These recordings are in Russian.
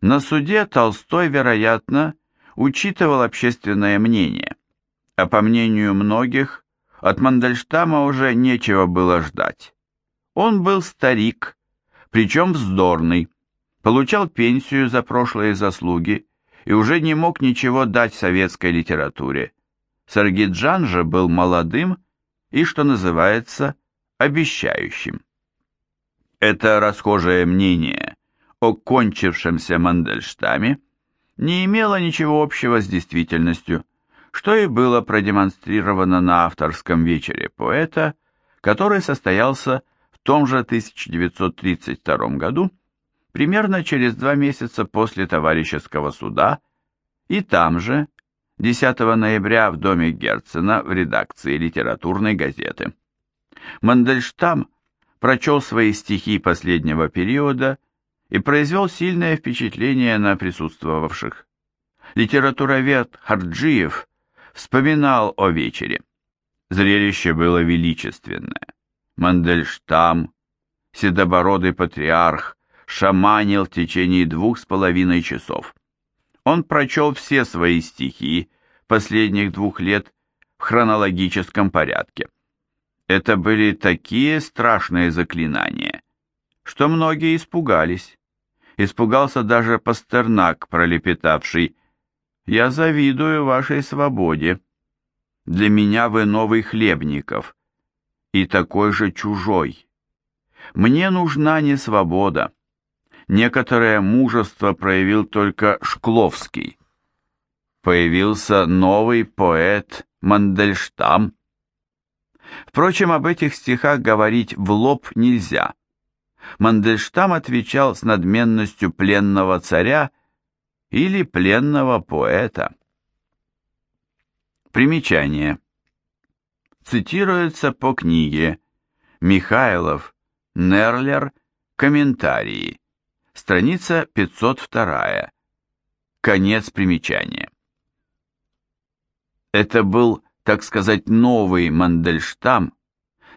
На суде Толстой, вероятно, учитывал общественное мнение, а по мнению многих, от Мандельштама уже нечего было ждать. Он был старик, причем вздорный, получал пенсию за прошлые заслуги и уже не мог ничего дать советской литературе. Саргиджан же был молодым и, что называется, обещающим. Это расхожее мнение о кончившемся Мандельштаме не имело ничего общего с действительностью, что и было продемонстрировано на авторском вечере поэта, который состоялся в том же 1932 году, примерно через два месяца после товарищеского суда, и там же, 10 ноября в доме Герцена в редакции литературной газеты. Мандельштам прочел свои стихи последнего периода и произвел сильное впечатление на присутствовавших. Литературовед Харджиев вспоминал о вечере. Зрелище было величественное. Мандельштам, седобородый патриарх, шаманил в течение двух с половиной часов. Он прочел все свои стихи последних двух лет в хронологическом порядке. Это были такие страшные заклинания, что многие испугались. Испугался даже Пастернак, пролепетавший «Я завидую вашей свободе. Для меня вы новый Хлебников и такой же чужой. Мне нужна не свобода, Некоторое мужество проявил только Шкловский. Появился новый поэт Мандельштам. Впрочем, об этих стихах говорить в лоб нельзя. Мандельштам отвечал с надменностью пленного царя или пленного поэта. Примечание. Цитируется по книге Михайлов, Нерлер, комментарии. Страница 502. Конец примечания. Это был, так сказать, новый Мандельштам,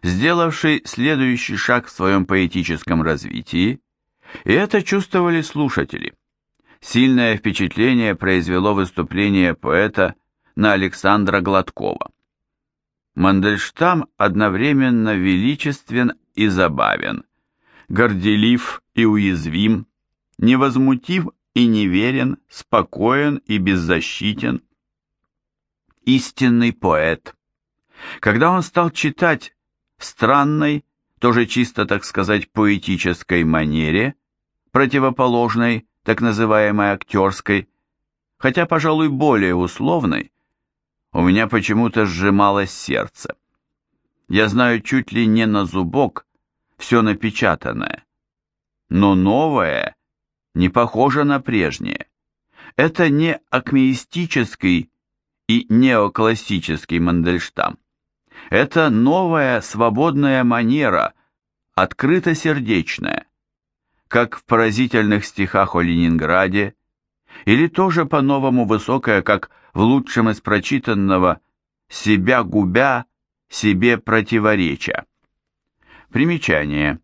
сделавший следующий шаг в своем поэтическом развитии, и это чувствовали слушатели. Сильное впечатление произвело выступление поэта на Александра Гладкова. Мандельштам одновременно величествен и забавен, горделив и уязвим, невозмутив и неверен, спокоен и беззащитен. Истинный поэт. Когда он стал читать в странной, тоже чисто, так сказать, поэтической манере, противоположной так называемой актерской, хотя, пожалуй, более условной, у меня почему-то сжималось сердце. Я знаю чуть ли не на зубок все напечатанное, но новое не похоже на прежнее. Это не акмеистический и неоклассический Мандельштам. Это новая свободная манера, открыто-сердечная, как в поразительных стихах о Ленинграде, или тоже по-новому высокая, как в лучшем из прочитанного «себя губя, себе противореча». Примечание.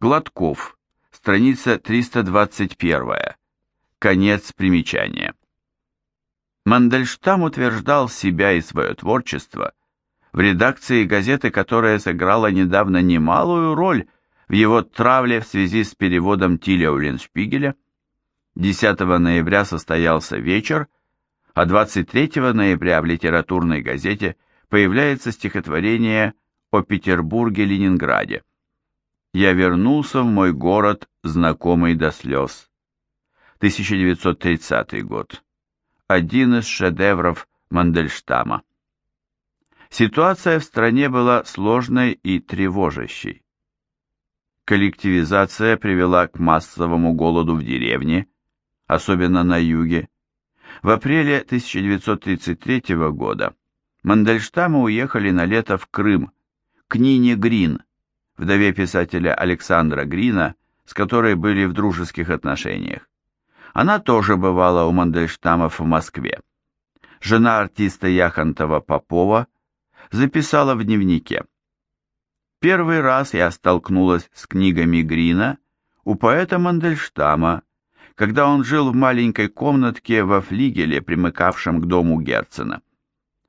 Гладков. Страница 321. Конец примечания. Мандельштам утверждал себя и свое творчество в редакции газеты, которая сыграла недавно немалую роль в его травле в связи с переводом Тиля Уллиншпигеля. 10 ноября состоялся вечер, а 23 ноября в литературной газете появляется стихотворение о Петербурге-Ленинграде. Я вернулся в мой город, знакомый до слез. 1930 год. Один из шедевров Мандельштама. Ситуация в стране была сложной и тревожащей. Коллективизация привела к массовому голоду в деревне, особенно на юге. В апреле 1933 года Мандельштамы уехали на лето в Крым, к Нине Грин, вдове писателя Александра Грина, с которой были в дружеских отношениях. Она тоже бывала у Мандельштамов в Москве. Жена артиста Яхонтова Попова записала в дневнике. Первый раз я столкнулась с книгами Грина у поэта Мандельштама, когда он жил в маленькой комнатке во флигеле, примыкавшем к дому Герцена.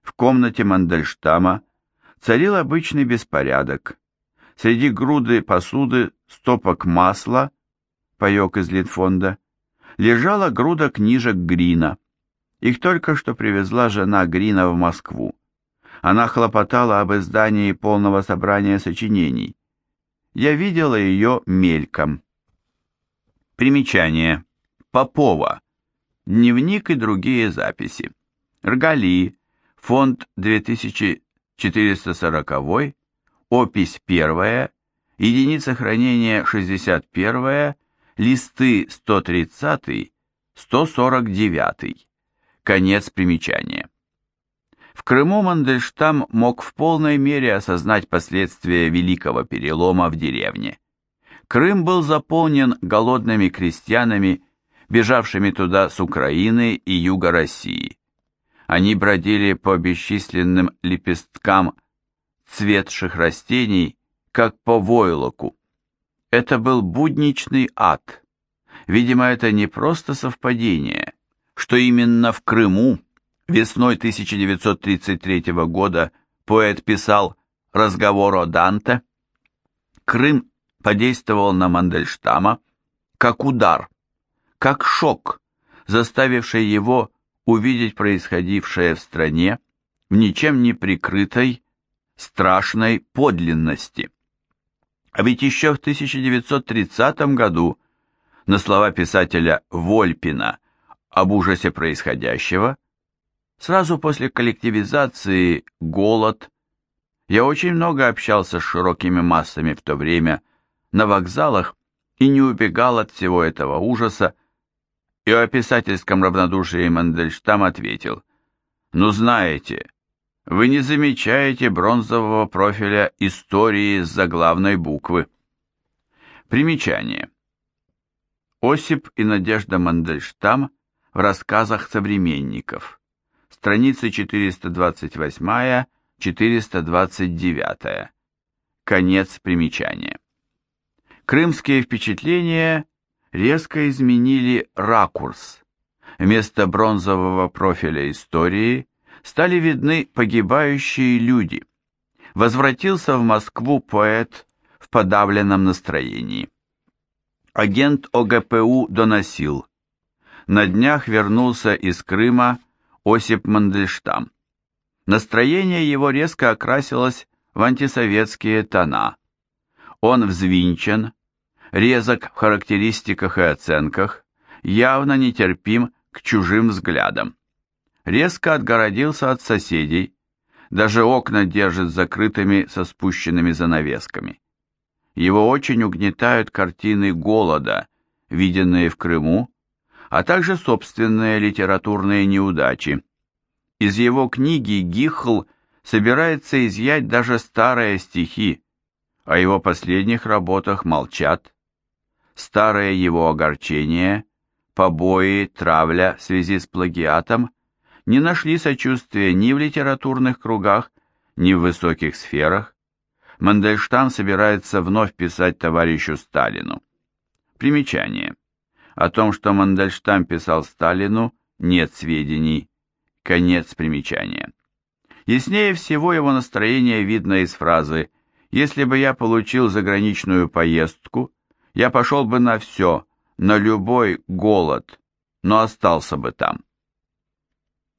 В комнате Мандельштама царил обычный беспорядок. Среди груды посуды, стопок масла, паек из Литфонда, лежала груда книжек Грина. Их только что привезла жена Грина в Москву. Она хлопотала об издании полного собрания сочинений. Я видела ее мельком. Примечание. Попова. Дневник и другие записи. Ргали. Фонд 2440. Опись 1. Единица хранения 61. Листы 130. 149. Конец примечания. В Крыму Мандельштам мог в полной мере осознать последствия великого перелома в деревне. Крым был заполнен голодными крестьянами, бежавшими туда с Украины и юга России. Они бродили по бесчисленным лепесткам цветших растений, как по войлоку. Это был будничный ад. Видимо, это не просто совпадение, что именно в Крыму весной 1933 года поэт писал «Разговор о Данте». Крым подействовал на Мандельштама как удар, как шок, заставивший его увидеть происходившее в стране в ничем не прикрытой, страшной подлинности. А ведь еще в 1930 году на слова писателя Вольпина об ужасе происходящего, сразу после коллективизации голод, я очень много общался с широкими массами в то время, на вокзалах и не убегал от всего этого ужаса, и о писательском равнодушии Мандельштам ответил, «Ну знаете, вы не замечаете бронзового профиля истории с заглавной буквы». Примечание. Осип и Надежда Мандельштам в рассказах современников. Страницы 428-429. Конец примечания. Крымские впечатления резко изменили ракурс. Вместо бронзового профиля истории стали видны погибающие люди. Возвратился в Москву поэт в подавленном настроении. Агент ОГПУ доносил. На днях вернулся из Крыма Осип Мандельштам. Настроение его резко окрасилось в антисоветские тона. Он взвинчен, резок в характеристиках и оценках, явно нетерпим к чужим взглядам. Резко отгородился от соседей, даже окна держит закрытыми со спущенными занавесками. Его очень угнетают картины голода, виденные в Крыму, а также собственные литературные неудачи. Из его книги Гихл собирается изъять даже старые стихи, о его последних работах молчат. Старые его огорчения, побои, травля в связи с плагиатом не нашли сочувствия ни в литературных кругах, ни в высоких сферах. Мандельштам собирается вновь писать товарищу Сталину. Примечание. О том, что Мандельштам писал Сталину, нет сведений. Конец примечания. Яснее всего его настроение видно из фразы если бы я получил заграничную поездку, я пошел бы на все, на любой голод, но остался бы там.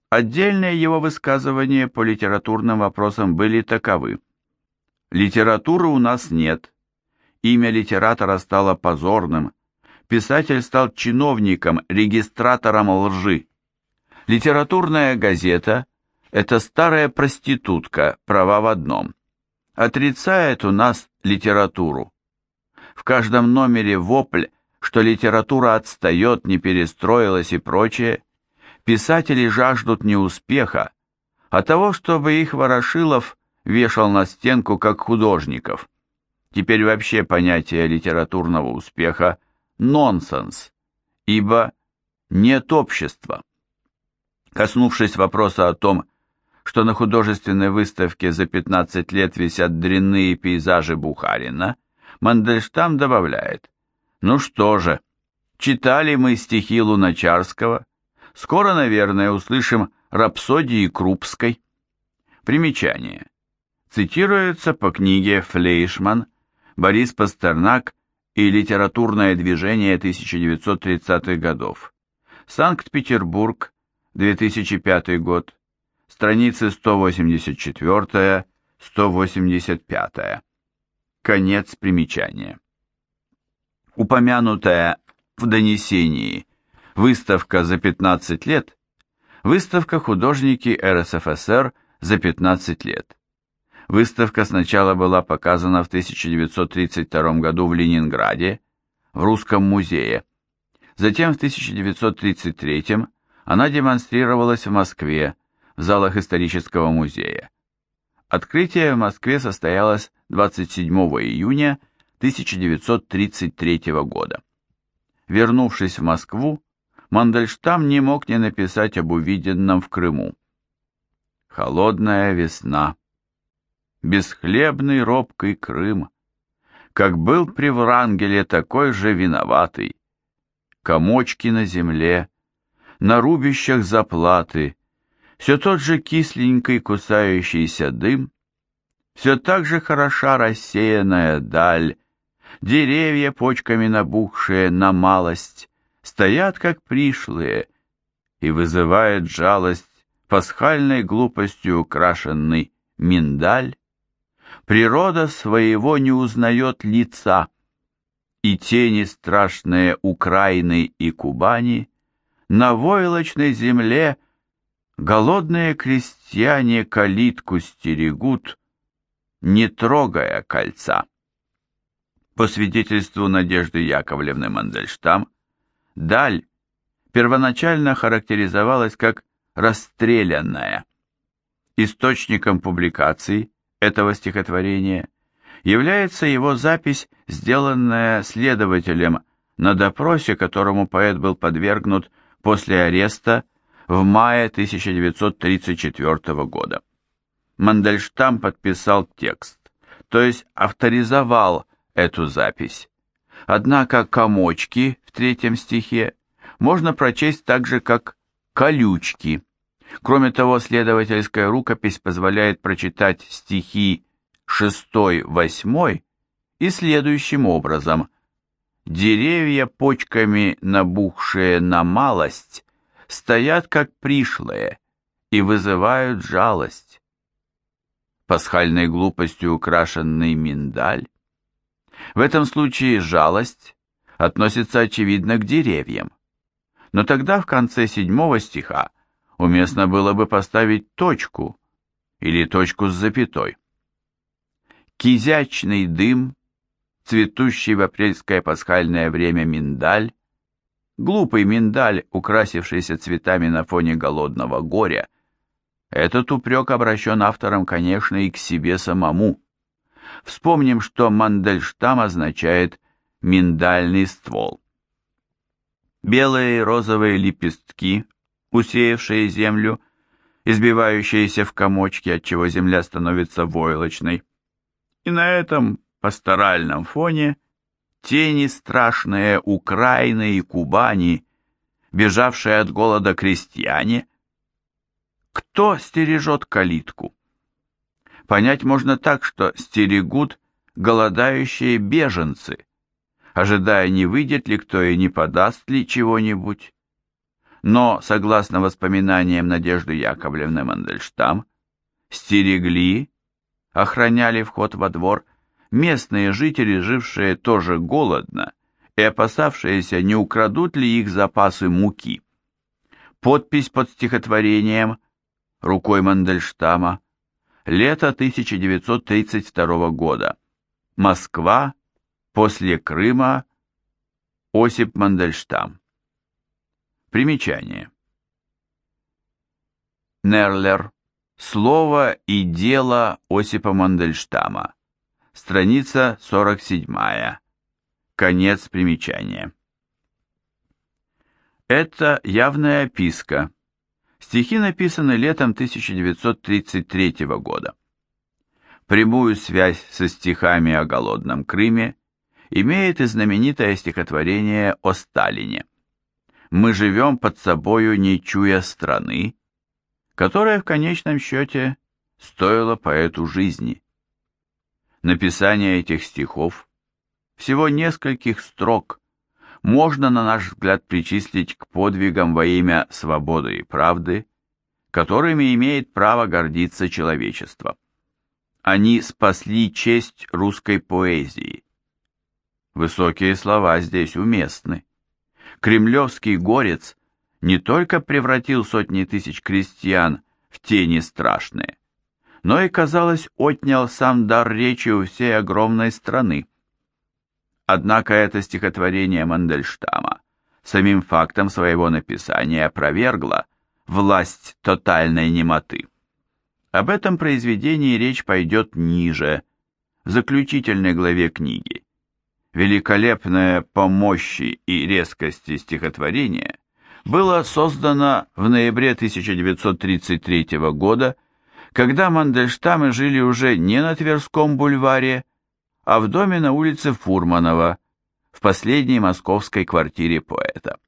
Отдельные его высказывания по литературным вопросам были таковы. Литературы у нас нет. Имя литератора стало позорным. Писатель стал чиновником, регистратором лжи. Литературная газета – это старая проститутка, права в одном – отрицает у нас литературу. В каждом номере вопль, что литература отстает, не перестроилась и прочее. Писатели жаждут не успеха, а того, чтобы их Ворошилов вешал на стенку как художников. Теперь вообще понятие литературного успеха – нонсенс, ибо нет общества. Коснувшись вопроса о том, что на художественной выставке за 15 лет висят дрянные пейзажи Бухарина, Мандельштам добавляет, ну что же, читали мы стихи Луначарского, скоро, наверное, услышим рапсодии Крупской. Примечание. Цитируется по книге Флейшман, Борис Пастернак и литературное движение 1930-х годов. Санкт-Петербург, 2005 год, страницы 184-185. Конец примечания. Упомянутая в донесении выставка за 15 лет, выставка художники РСФСР за 15 лет. Выставка сначала была показана в 1932 году в Ленинграде, в Русском музее. Затем в 1933 она демонстрировалась в Москве, в залах исторического музея. Открытие в Москве состоялось 27 июня 1933 года. Вернувшись в Москву, Мандельштам не мог не написать об увиденном в Крыму. Холодная весна. Бесхлебный робкий Крым. Как был при Врангеле такой же виноватый. Комочки на земле, на рубищах заплаты, все тот же кисленький кусающийся дым, все так же хороша рассеянная даль, деревья, почками набухшие на малость, стоят как пришлые, и вызывает жалость пасхальной глупостью украшенный миндаль. Природа своего не узнает лица, и тени страшные Украины и Кубани на войлочной земле Голодные крестьяне калитку стерегут, не трогая кольца. По свидетельству Надежды Яковлевны Мандельштам, даль первоначально характеризовалась как расстрелянная. Источником публикации этого стихотворения является его запись, сделанная следователем на допросе, которому поэт был подвергнут после ареста в мае 1934 года. Мандельштам подписал текст, то есть авторизовал эту запись. Однако комочки в третьем стихе можно прочесть так же, как колючки. Кроме того, следовательская рукопись позволяет прочитать стихи 6-8 и следующим образом. «Деревья, почками набухшие на малость, стоят как пришлые и вызывают жалость. Пасхальной глупостью украшенный миндаль. В этом случае жалость относится очевидно к деревьям. Но тогда в конце седьмого стиха уместно было бы поставить точку или точку с запятой. Кизячный дым, цветущий в апрельское пасхальное время миндаль, глупый миндаль, украсившийся цветами на фоне голодного горя. Этот упрек обращен автором, конечно, и к себе самому. Вспомним, что Мандельштам означает «миндальный ствол». Белые и розовые лепестки, усеявшие землю, избивающиеся в комочки, отчего земля становится войлочной. И на этом пасторальном фоне – тени страшные Украины и Кубани, бежавшие от голода крестьяне. Кто стережет калитку? Понять можно так, что стерегут голодающие беженцы, ожидая, не выйдет ли кто и не подаст ли чего-нибудь. Но, согласно воспоминаниям Надежды Яковлевны Мандельштам, стерегли, охраняли вход во двор – местные жители, жившие тоже голодно и опасавшиеся, не украдут ли их запасы муки. Подпись под стихотворением рукой Мандельштама «Лето 1932 года. Москва. После Крыма. Осип Мандельштам». Примечание. Нерлер. Слово и дело Осипа Мандельштама. Страница 47. Конец примечания. Это явная описка. Стихи написаны летом 1933 года. Прямую связь со стихами о голодном Крыме имеет и знаменитое стихотворение о Сталине. «Мы живем под собою, не чуя страны», которое в конечном счете стоило поэту жизни. Написание этих стихов, всего нескольких строк, можно, на наш взгляд, причислить к подвигам во имя свободы и правды, которыми имеет право гордиться человечество. Они спасли честь русской поэзии. Высокие слова здесь уместны. Кремлевский горец не только превратил сотни тысяч крестьян в тени страшные, но и, казалось, отнял сам дар речи у всей огромной страны. Однако это стихотворение Мандельштама самим фактом своего написания опровергло власть тотальной немоты. Об этом произведении речь пойдет ниже, в заключительной главе книги. Великолепное по мощи и резкости стихотворение было создано в ноябре 1933 года, когда Мандельштамы жили уже не на Тверском бульваре, а в доме на улице Фурманова, в последней московской квартире поэта.